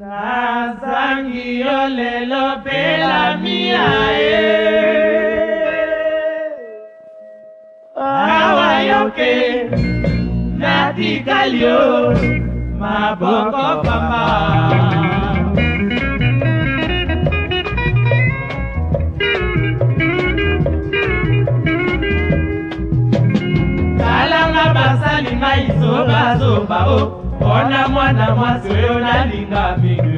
nazangi yo lelo pela mia e awa yoke natikali yo maboko pamba basalinga izobazoba o mona mwana mwasi oyo nalinga mingi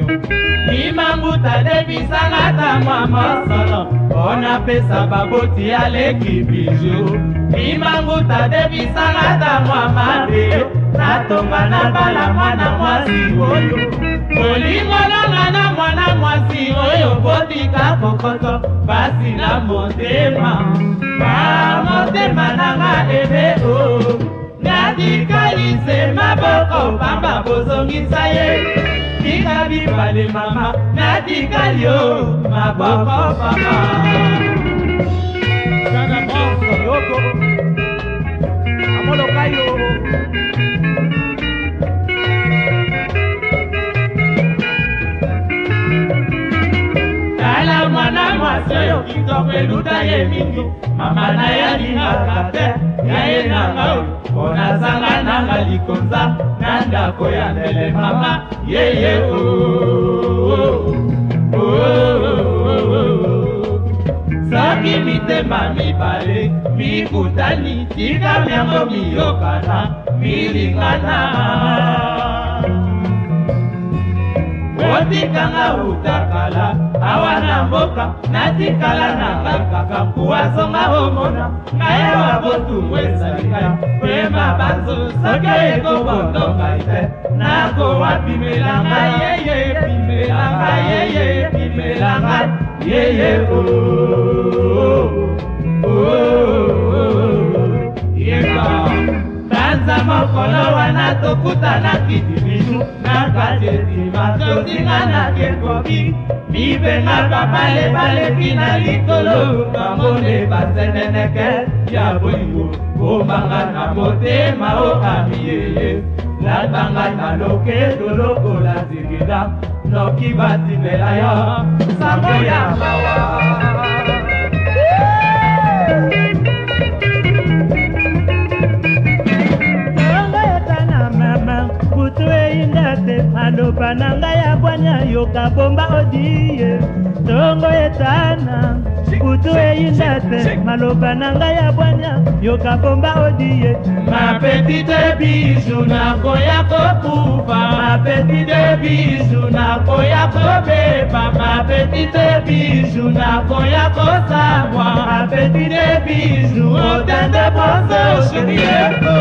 limanguta debisanga ntamwa masolo mpo napesa baboti aleki biju limanguta debisanga ntamwa mabe natonga na bala mwana mwasi oyo kolingolonga na mwana mwasi oyo botika kokoto basi na motema maboko pamba kozongisa ye tika bibale mama natikali yo maboko pamba amolokayo tala mwana mwasi oyo kitoko eluta ye mingi mama na ye alingaka te yaye nanga onazanga nanga likonza na ndako ya ndele mama yeye soki mitema mibale mikutani tika miango miyokana milingana otikanga utakala awa na mboka natikala na kaka kampuwasonga omona ngai awa botumbu esalingai pema banzo soki ekobondoka ete nakowa pimelanga yeye pimelanga yeye pimelanga yeye yeba tanza mokolo wana tokutana kotinga na biekobi mibengaka balebaleki na likolo bamone baseneneke ya bolingo komanga na motema o amiyeye labanga na lokedo lokola zigida noki batinela yo sango ya mawa se aloba na ngai ya bwanya yoka bomba odiye ntongo etana kutu eyinda te maloba na ngai ya bwanya yoka bomba odiye mapetite bisu nakoya kokufa mapetite bisu nakoya kobeba mapetite bisu nakoya kosabwa mapetite bisu otende poso sukieko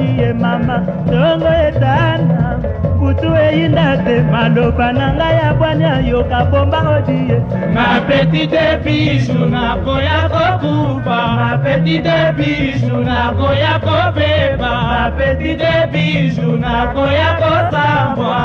nati ye mama ntongo etana kutu eyinda te maloba na ngai ya bwani ayoka bomba odi ye mapetite bisu nakoya kokuba mapetite bisu nakoya kobeba mapetite bisu nakoya kosambwa